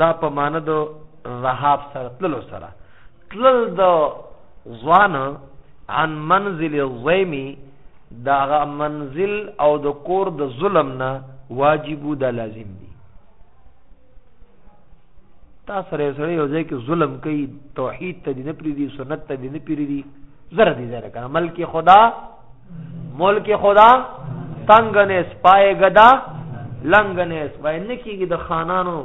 دا په معنی د ذهاب سره تللو سره تلل د ځوان عن منزل الظیم دا منزل او د کور د ظلم نه واجب د لازم دی تا سره سره یو ځای کې ظلم کوي توحید ته دې نه پریدي سنت ته دې نه پریدي زره دې زره کنه ملک خدا ملک خدا تنگ نه سپای غدا لنګ نه سپای نکیږي د خانانو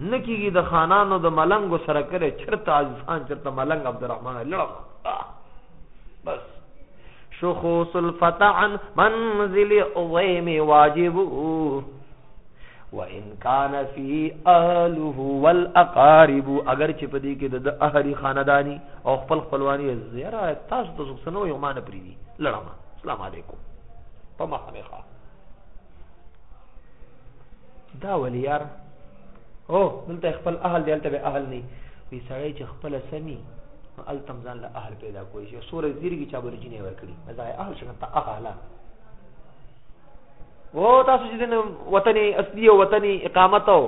نکیږي د خانانو د ملنګ سره کړي چرته ځان چرته ملنګ عبدالرحمن لړم بس شخوص الفتح عن منزل اویم واجبو وان کان فی اهله والاقارب اگر چې په دې کې د اهلی خاندانی او خپل خپلوانی زیرا تاسو ته څه نو یو مان پری دي لړم السلام علیکم په مخه نه ښه دا ولیار او دلته خپل اهل دی دلته به اهل نه وي سړی چې خپل سمي التم ځان له اهل پیدا کوي چې سورې زیرګي چا بل جنې ور کړی مزه اهل شنه ته اهل و تاسو چې دنه وطن اصلي او وطن اقامت او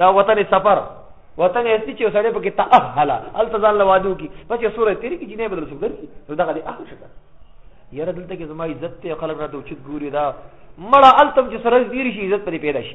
دا وطن سفر وطن اصلي چې سړی پکې تأهل ال تزال لوادو کی پچې سورې تیرې کې جنې بدل شو درسي نو دغه دې اهل شته یاره دلته کې زما عزت ته خلک راته چت ګوري دا مړه التم چې سره دیر شي عزت پرې پیدا شي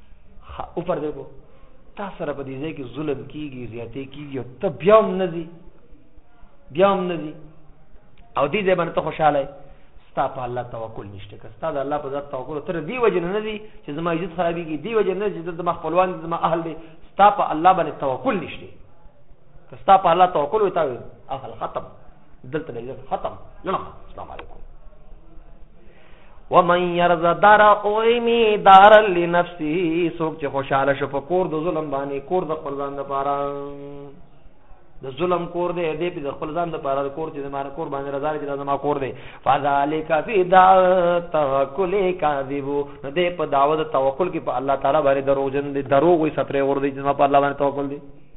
خا او پر دې کو تا سره په دې ځای کې ظلم کیږي زیاتې کیږي او ته بیا هم نزي بیا هم نزي او دې ځای باندې ته خوشاله ستا په الله توکل نشته که ستا د الله په ذات توکل تر دې وجه نه نزي چې زما عزت خرابېږي دې وجه نه چې زما خپلوان زما اهل دي ستا په الله باندې توکل نشته که ستا په الله توکل وي تا اهل ختم دلته لري ختم نه السلام علیکم ومن يرضى دار اويمي دار لنفسي سوک چې خوشاله شو په کور د ظلم باندې کور د خپل ځان لپاره د ظلم کور دی دې په خپل ځان د پاره کور چې زماره کور باندې رضا چې لازم کور دی فذالک فی دا توکل کاذب نو دې په داوود توکل کې په الله تعالی باندې دروغجن دي دروغ وي سپره ور دي چې په الله باندې توکل دي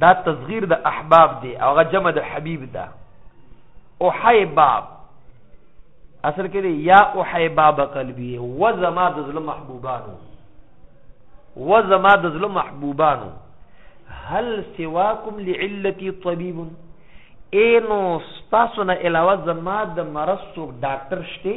دا تصغیر د احباب دی او هغه جمع د حبیب ده او حیباب اصل کې دی یا او حیباب قلبی و زما د ظلم محبوبانو و زما د ظلم محبوبانو هل سواکم لعلتی طبیب اینو ستاسو نه علاوه زما د مرض څوک ډاکټر شته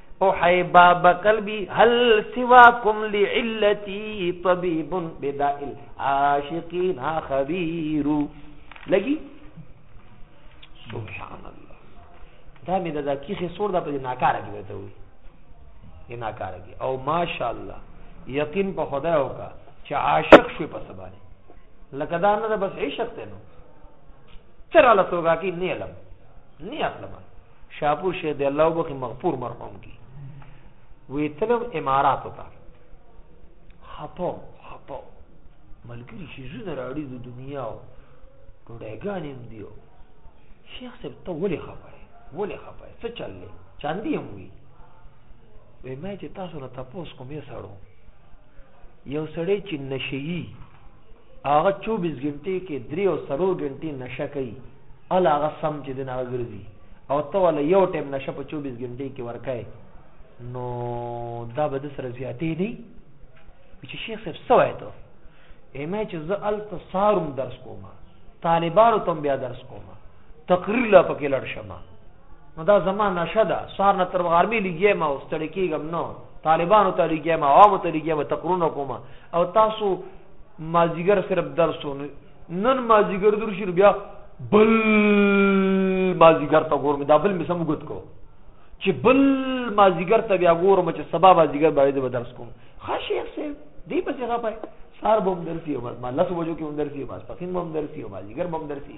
احیبا بقلبی هل سواکم لعلتی طبیب بداء العاشقین خبیر لګي سبحان الله دا مې د ذکی خسور د په ناکاره کې وته وي یې ناکاره کې او ماشاءالله یقین په خدای وکا چې عاشق شوی په سبا نه لکه دا نه بس عشق ته نو تر الله توګه کې نه علم نه اخلم شاپور شیخ دی الله وبخي مغفور مرحوم کی وی تلم امارات ته خطو خطو ملګری شي زونه راړي د دنیا او ډوډېګان هم دیو شیخ صاحب ته ولې خبره ولې خبره څه چللې چاندي هم وی وې ما چې تاسو نه تاسو کومې سړو یو سړی چې نشئی هغه چوبیس ګنټی کی دری او څلور ګنټی نشه کوی اله هغه سم چی دنه هغه ګرځی او ته وله یو ټیم نشه په چوبیس ګنټی کی ورکای نو دا به دسره زیاتی نه چی شیخ صاحب سوای ته ایمه چی زه الته ساروم درس کومه طالبانو تم بیا درس کومه تقریر لا پکې لړ شمه نو دا زما نشه ده سهار نه تر غرمې لګیم او ستړی کېږم نه طالبانو ته لګیم عوامو ته لګیم تقرونه کوم او تاسو مازیګر صرف درس نن مازیګر در شي بیا بل مازیګر ته ګورم دا بل مې سم ګوت کو چې بل مازیګر ته بیا ګورم چې سبا مازیګر باندې به درس کوم ښه شیخ صاحب دی پسې غپای سار بم درسي او ما لس بجو کې هم درسي ما سپخین بم درسي او مازیګر بم درسي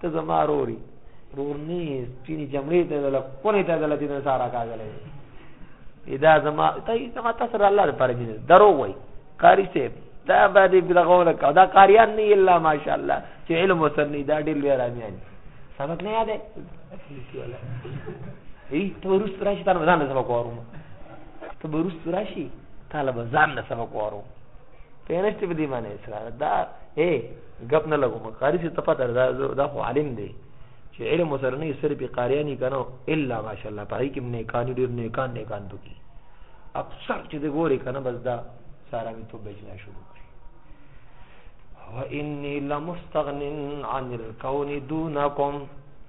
ته زما روري رور نه سپینې جمړې ته دله کونې ته دله چې نن سارا کاغلی دا زما ته زما تاسو سره الله لپاره مینه درو وای قاری صاحب دا باندې بلغونه کا دا قاریان نه الا ماشاءالله چې علم وسنی دا ډېر لوی رامیان سبق نه یادې ای ته ورس راشي تاسو ځان له سبق وروم ته ورس راشي طالب ځان له سبق وروم پینشت په دې باندې اصرار دا اے غپ نه لګو مقاری څه ته پته دا دا خو عالم دی چې علم سره نه سر په قاریانی کنو الا ماشاءالله پای کې نه کان ډیر نه کان نه کان پکی اکثر چې د ګوري کنه بس دا سارا می تو بچنا شروع کړي واني لمستغن عن الكون دونکم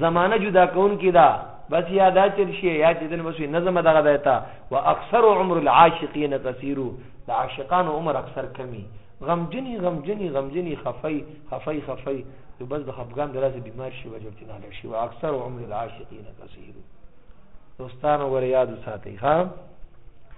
زمانه جدا کون کی دا بس یا دا چل شي یا چې دن بس نظم دغه دیتا واکثر عمر العاشقین قصیر د عاشقان عمر اکثر کمی غمجنی غمجنی غمجنی خفای خفای خفای یو بس د خفګان درازه بیمار شي وجب چې نه شي واکثر عمر العاشقین قصیر دوستانو ور یاد ساتي ها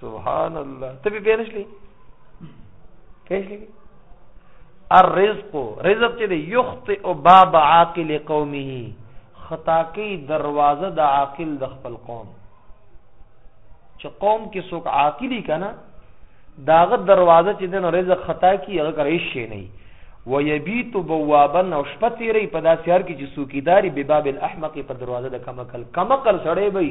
سبحان الله ته به پیرشلی پیرشلی الرزق رزق چې یخطئ باب عاقل قومه خطا کوي دروازه د عاقل د خپل قوم چې قوم کې څوک عاقلی کنه داغه دروازه چې دنو رزق خطا کی هغه کوي شي نه ويبيت بوابا او شپه تیری په داسې هر کې چې سوکیداری به باب الاحمق په دروازه د کمکل کمکل سړی وي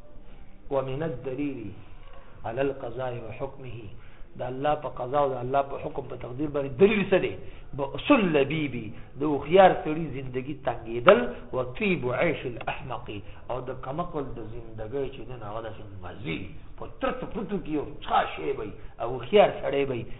ومن الدليل على القضاء وحكمه د الله په قضا او د الله په حکم په تقدیر باندې دلیل څه دی بأسل لبیبی د خيار سړي زندگی تنګېدل او طيب عيش الاحمق او د کمقل د زندګۍ چې نه هغه د مزي په ترڅ پرتو کې او څه شی وي او خيار سړی وي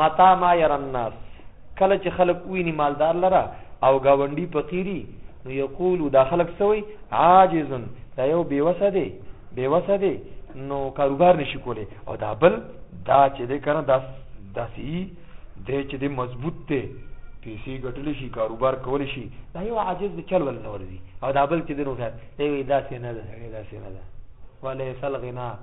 متا ما ير الناس کله چې خلک ویني مالدار لره او گاونډي فقيري نو یقولو دا خلک سوی عاجزن دا یو بیوسه دی بیوسه دی نو کاروبار نشي کولی او دا بل دا چې دی کنه دا داسي دی چې دی مضبوط دی پیسې ګټلی شي کاروبار کولی شي دا یو عاجز دی چل ول نه ورځي او دا بل چې دی نو خیر دی داسې نه ده داسې نه ده وليس الغنا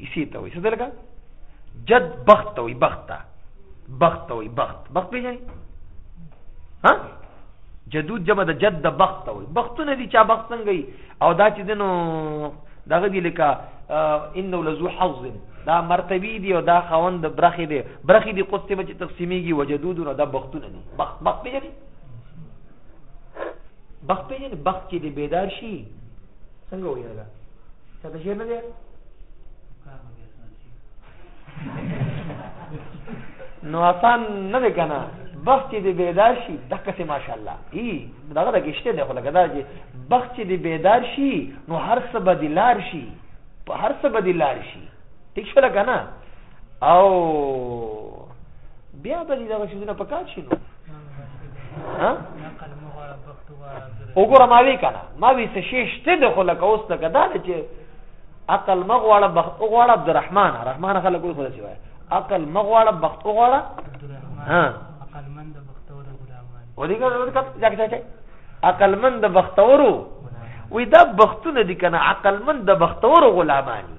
اسی ته وایي څه لکه جد بخت ته وایي بخت ته بخت ته وایي بخت بخت پیژني ها جدود جمع د جد د بخت ته وایي بختونه دي چا بخت څنګه او دا چې دنو دغه دی لکه انه لزو حظ دا مرتبی دی او دا خوند د برخې دی برخې دی قصې به چې تقسیمیږي وجدود نو دا بختونه دي بخت بخت پیژني بخت پیژني بخت چې دی بیدار شي څنګه ویل دا څه ته شي نه دی نو آسان نه دی کنه بخت دې بیدار شي دغه څه ماشاءالله ای دغه د گشته نه خلګه دا چې بخت دې بیدار شي نو هر څه بدلار شي په هر څه بدلار شي ٹھیک شو لګا نه او بیا به دې دغه شیزونه په کار شي نو ها وګوره ما وی کنه ما وی څه شي شته د خو لکه اوس لکه دا چې عقل مغواړه بخت وغواړه عبدالرحمن رحمان خلک ګل خلاصي وای عقل مغواړه بخت وغواړه ها عقل مند بختور غلامان ودي ګر کټ ځک ځک عقل مند بختورو وې دا بختونه دي کنه عقل مند بختورو غلامانی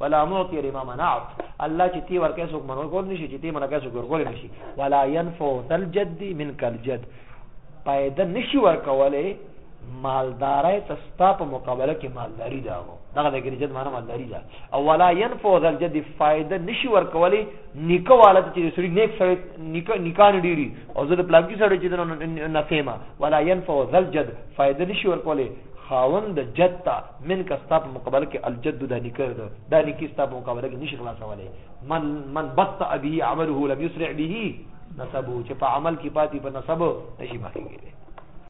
ولا معطي لما منعت الله چې تی ورکه څوک منو کول نشي چې تی منکه څوک ورکول نشي ولا ينفع ذل جد منك الجد پیدا نشي ورکولې مالداري تستا په مقابله کې مالداري دا وو دغه د ګرجد معنی مالداري دا او ولا ينفع ذل جد فائدہ نشي ورکولې نیکه والد چې سړي نیک سړي نیکه نیکان ډيري او زه د پلاګي سړي چې نه فهمه ولا ينفع ذل جد فائدہ نشي ورکولې خاوند جد تا منک ستا په مقابله کې الجد دا نیکه ده دا نیکی ستا په مقابله کې نشي خلاصولای من من بطأ به عمله لم يسرع به نسبه چې په عمل کې پاتې په نسب نشي مخکې کېدی